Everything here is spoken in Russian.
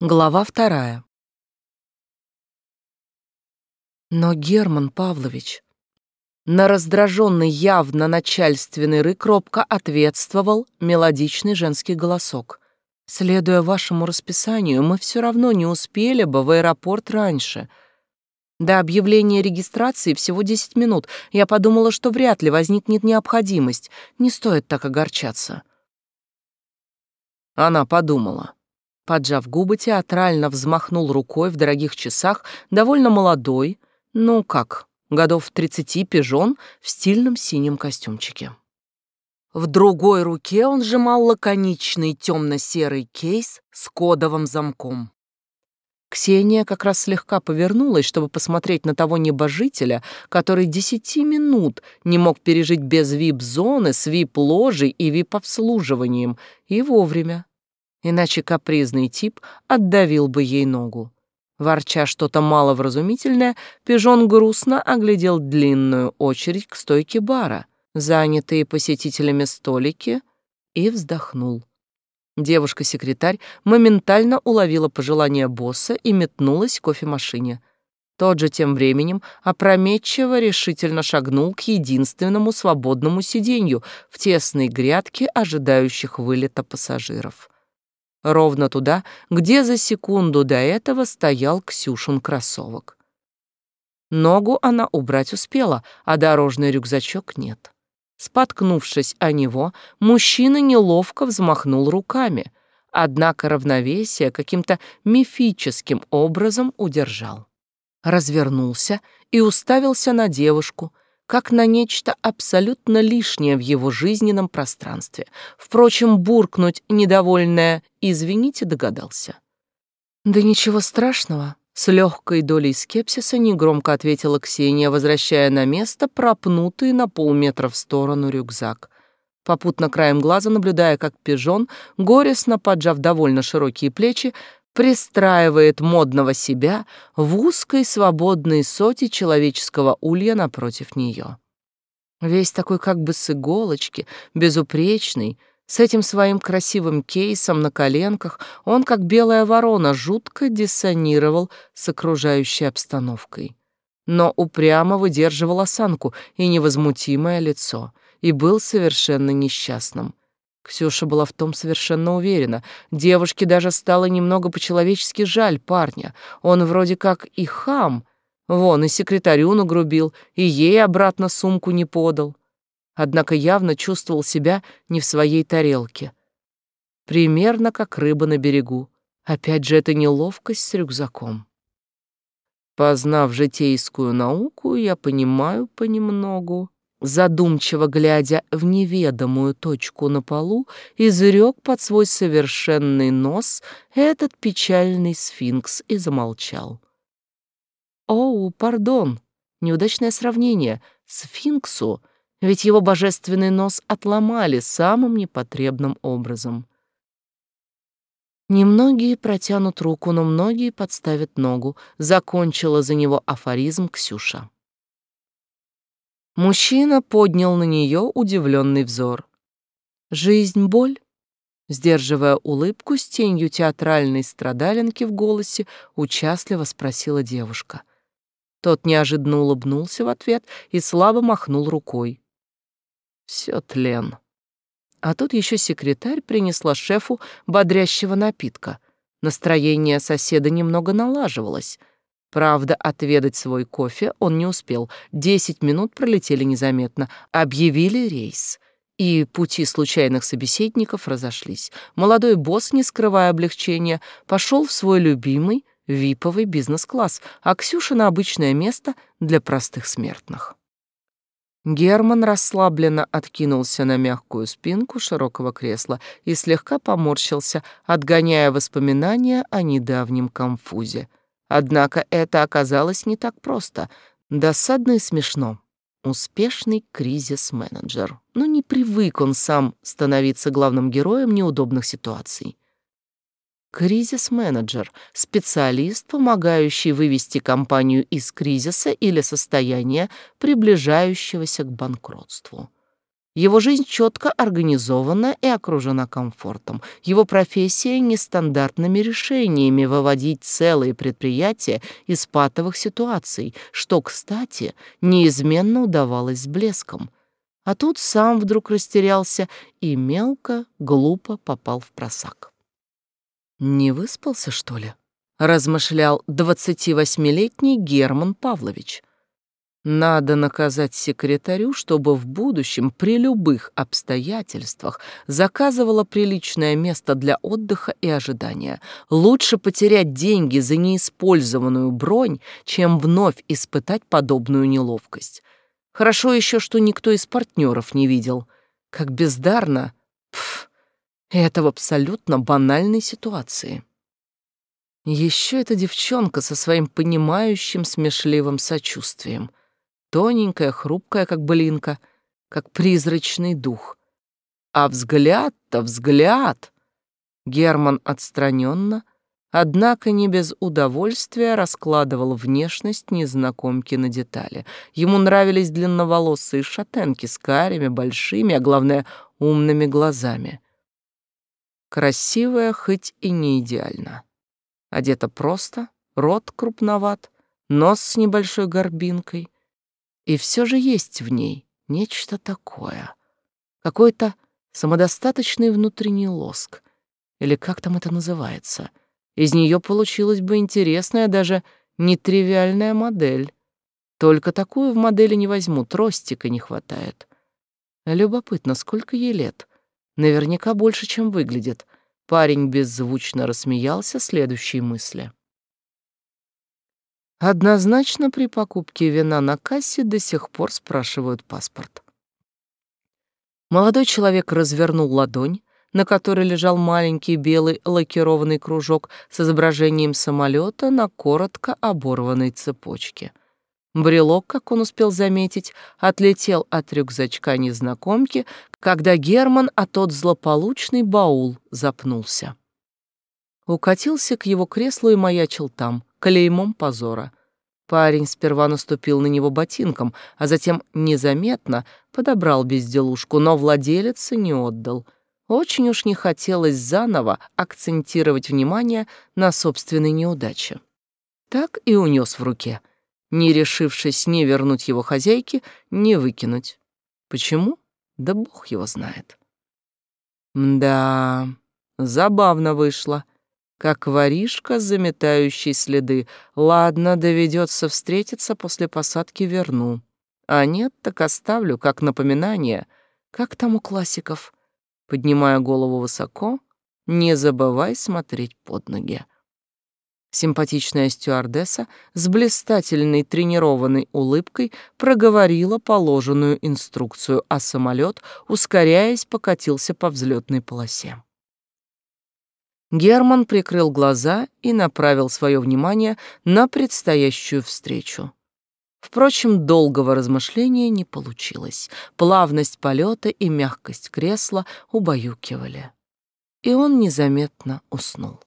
Глава вторая. Но Герман Павлович на раздраженный явно начальственный рык робко ответствовал мелодичный женский голосок. «Следуя вашему расписанию, мы все равно не успели бы в аэропорт раньше. До объявления регистрации всего 10 минут. Я подумала, что вряд ли возникнет необходимость. Не стоит так огорчаться». Она подумала. Поджав губы, театрально взмахнул рукой в дорогих часах, довольно молодой, ну как, годов тридцати пижон в стильном синем костюмчике. В другой руке он сжимал лаконичный темно-серый кейс с кодовым замком. Ксения как раз слегка повернулась, чтобы посмотреть на того небожителя, который десяти минут не мог пережить без вип-зоны с вип-ложей и вип-обслуживанием, и вовремя иначе капризный тип отдавил бы ей ногу. Ворча что-то маловразумительное, пижон грустно оглядел длинную очередь к стойке бара, занятые посетителями столики, и вздохнул. Девушка-секретарь моментально уловила пожелание босса и метнулась к кофемашине. Тот же тем временем опрометчиво решительно шагнул к единственному свободному сиденью в тесной грядке ожидающих вылета пассажиров ровно туда, где за секунду до этого стоял Ксюшин кроссовок. Ногу она убрать успела, а дорожный рюкзачок нет. Споткнувшись о него, мужчина неловко взмахнул руками, однако равновесие каким-то мифическим образом удержал. Развернулся и уставился на девушку — как на нечто абсолютно лишнее в его жизненном пространстве. Впрочем, буркнуть недовольное «извините» догадался. «Да ничего страшного», — с легкой долей скепсиса негромко ответила Ксения, возвращая на место пропнутый на полметра в сторону рюкзак. Попутно краем глаза наблюдая, как пижон, горестно поджав довольно широкие плечи, пристраивает модного себя в узкой свободной соте человеческого улья напротив нее. Весь такой как бы с иголочки, безупречный, с этим своим красивым кейсом на коленках, он, как белая ворона, жутко диссонировал с окружающей обстановкой. Но упрямо выдерживал осанку и невозмутимое лицо, и был совершенно несчастным — Ксюша была в том совершенно уверена. Девушке даже стало немного по-человечески жаль парня. Он вроде как и хам. Вон, и секретарю нагрубил, и ей обратно сумку не подал. Однако явно чувствовал себя не в своей тарелке. Примерно как рыба на берегу. Опять же, это неловкость с рюкзаком. Познав житейскую науку, я понимаю понемногу, задумчиво глядя в неведомую точку на полу, изрек под свой совершенный нос этот печальный сфинкс и замолчал. «Оу, пардон, неудачное сравнение. Сфинксу, ведь его божественный нос отломали самым непотребным образом». Немногие протянут руку, но многие подставят ногу. Закончила за него афоризм Ксюша. Мужчина поднял на нее удивленный взор. «Жизнь — боль?» Сдерживая улыбку с тенью театральной страдалинки в голосе, участливо спросила девушка. Тот неожиданно улыбнулся в ответ и слабо махнул рукой. Все тлен. А тут еще секретарь принесла шефу бодрящего напитка. Настроение соседа немного налаживалось — Правда, отведать свой кофе он не успел. Десять минут пролетели незаметно. Объявили рейс. И пути случайных собеседников разошлись. Молодой босс, не скрывая облегчения, пошел в свой любимый виповый бизнес-класс, а Ксюша на обычное место для простых смертных. Герман расслабленно откинулся на мягкую спинку широкого кресла и слегка поморщился, отгоняя воспоминания о недавнем конфузе. Однако это оказалось не так просто. Досадно и смешно. Успешный кризис-менеджер. Но не привык он сам становиться главным героем неудобных ситуаций. Кризис-менеджер — специалист, помогающий вывести компанию из кризиса или состояния, приближающегося к банкротству. Его жизнь четко организована и окружена комфортом. Его профессия — нестандартными решениями выводить целые предприятия из патовых ситуаций, что, кстати, неизменно удавалось с блеском. А тут сам вдруг растерялся и мелко, глупо попал в просак. «Не выспался, что ли?» — размышлял 28-летний Герман Павлович. Надо наказать секретарю, чтобы в будущем при любых обстоятельствах заказывала приличное место для отдыха и ожидания. Лучше потерять деньги за неиспользованную бронь, чем вновь испытать подобную неловкость. Хорошо еще, что никто из партнеров не видел. Как бездарно. Пф, это в абсолютно банальной ситуации. Еще эта девчонка со своим понимающим смешливым сочувствием — тоненькая, хрупкая, как блинка, как призрачный дух. А взгляд-то взгляд! Герман отстраненно, однако не без удовольствия раскладывал внешность незнакомки на детали. Ему нравились длинноволосые шатенки с карими, большими, а главное, умными глазами. Красивая, хоть и не идеально. Одета просто, рот крупноват, нос с небольшой горбинкой — и все же есть в ней нечто такое. Какой-то самодостаточный внутренний лоск. Или как там это называется. Из нее получилась бы интересная, даже нетривиальная модель. Только такую в модели не возьму, тростика не хватает. Любопытно, сколько ей лет? Наверняка больше, чем выглядит. Парень беззвучно рассмеялся следующей мысли. Однозначно при покупке вина на кассе до сих пор спрашивают паспорт. Молодой человек развернул ладонь, на которой лежал маленький белый лакированный кружок с изображением самолета на коротко оборванной цепочке. Брелок, как он успел заметить, отлетел от рюкзачка незнакомки, когда Герман, а тот злополучный баул запнулся. Укатился к его креслу и маячил там, клеймом позора. Парень сперва наступил на него ботинком, а затем незаметно подобрал безделушку, но владелец не отдал. Очень уж не хотелось заново акцентировать внимание на собственной неудаче. Так и унес в руке, не решившись ни вернуть его хозяйке, ни выкинуть. Почему? Да бог его знает. Да, забавно вышло как воришка, заметающий следы. Ладно, доведется встретиться после посадки верну. А нет, так оставлю, как напоминание. Как там у классиков? Поднимая голову высоко, не забывай смотреть под ноги. Симпатичная стюардесса с блистательной тренированной улыбкой проговорила положенную инструкцию, а самолет, ускоряясь, покатился по взлетной полосе. Герман прикрыл глаза и направил свое внимание на предстоящую встречу. Впрочем, долгого размышления не получилось. Плавность полета и мягкость кресла убаюкивали. И он незаметно уснул.